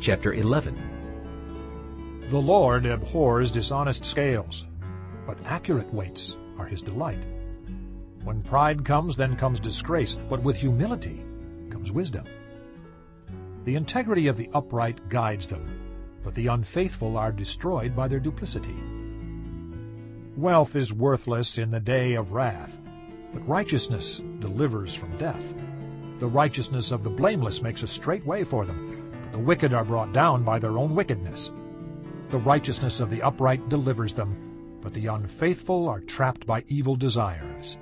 chapter 11. The Lord abhors dishonest scales, but accurate weights are his delight. When pride comes, then comes disgrace, but with humility comes wisdom. The integrity of the upright guides them, but the unfaithful are destroyed by their duplicity. Wealth is worthless in the day of wrath, but righteousness delivers from death. The righteousness of the blameless makes a straight way for them, the wicked are brought down by their own wickedness. The righteousness of the upright delivers them, but the unfaithful are trapped by evil desires.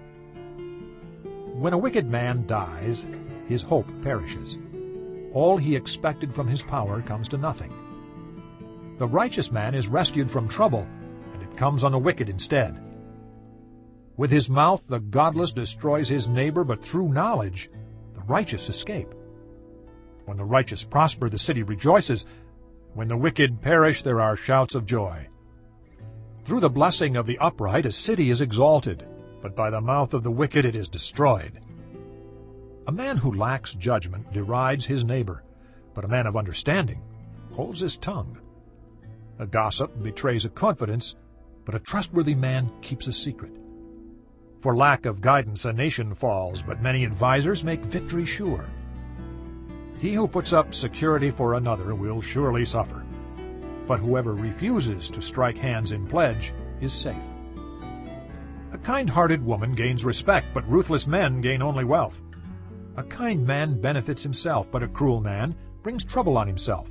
When a wicked man dies, his hope perishes. All he expected from his power comes to nothing. The righteous man is rescued from trouble, and it comes on the wicked instead. With his mouth the godless destroys his neighbor, but through knowledge the righteous escape. When the righteous prosper, the city rejoices. When the wicked perish, there are shouts of joy. Through the blessing of the upright a city is exalted, but by the mouth of the wicked it is destroyed. A man who lacks judgment derides his neighbor, but a man of understanding holds his tongue. A gossip betrays a confidence, but a trustworthy man keeps a secret. For lack of guidance a nation falls, but many advisers make victory sure. He who puts up security for another will surely suffer, but whoever refuses to strike hands in pledge is safe. A kind-hearted woman gains respect, but ruthless men gain only wealth. A kind man benefits himself, but a cruel man brings trouble on himself.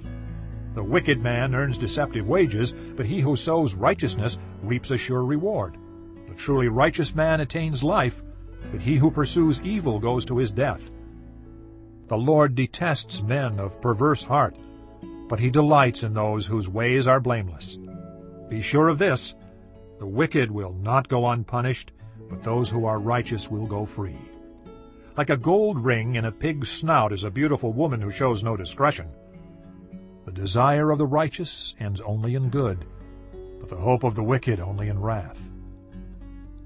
The wicked man earns deceptive wages, but he who sows righteousness reaps a sure reward. The truly righteous man attains life, but he who pursues evil goes to his death. The Lord detests men of perverse heart, but he delights in those whose ways are blameless. Be sure of this, the wicked will not go unpunished, but those who are righteous will go free. Like a gold ring in a pig's snout is a beautiful woman who shows no discretion. The desire of the righteous ends only in good, but the hope of the wicked only in wrath.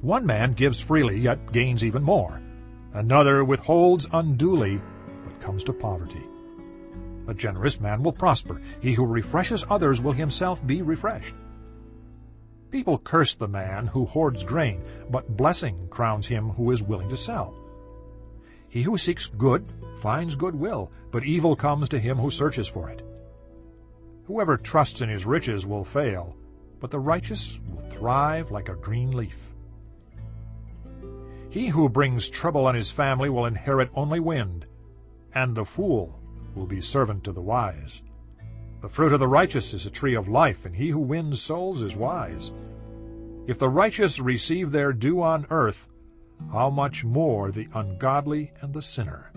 One man gives freely, yet gains even more. Another withholds unduly, comes to poverty. A generous man will prosper. He who refreshes others will himself be refreshed. People curse the man who hoards grain, but blessing crowns him who is willing to sell. He who seeks good finds goodwill, but evil comes to him who searches for it. Whoever trusts in his riches will fail, but the righteous will thrive like a green leaf. He who brings trouble on his family will inherit only wind, and the fool will be servant to the wise. The fruit of the righteous is a tree of life, and he who wins souls is wise. If the righteous receive their due on earth, how much more the ungodly and the sinner?